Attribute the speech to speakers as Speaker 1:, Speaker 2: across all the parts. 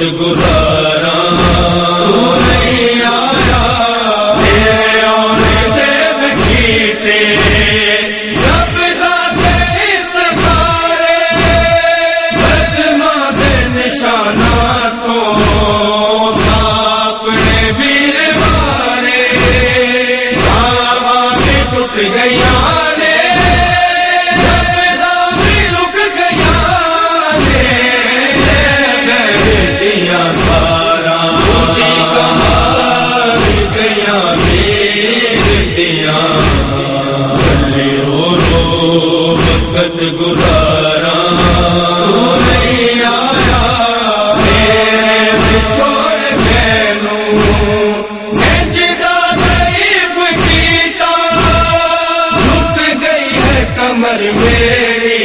Speaker 1: گرا وقت گزارا۔ گئی ہے کمر میری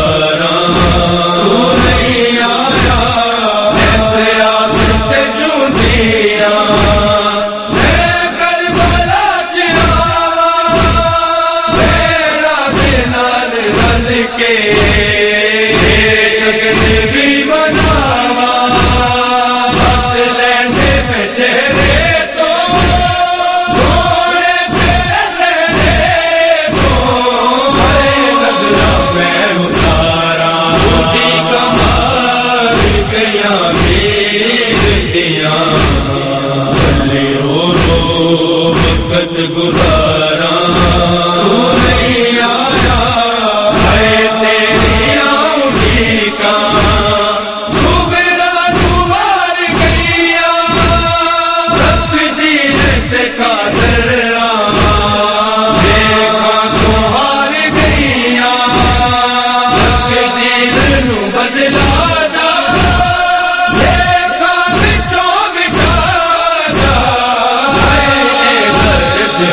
Speaker 1: گزار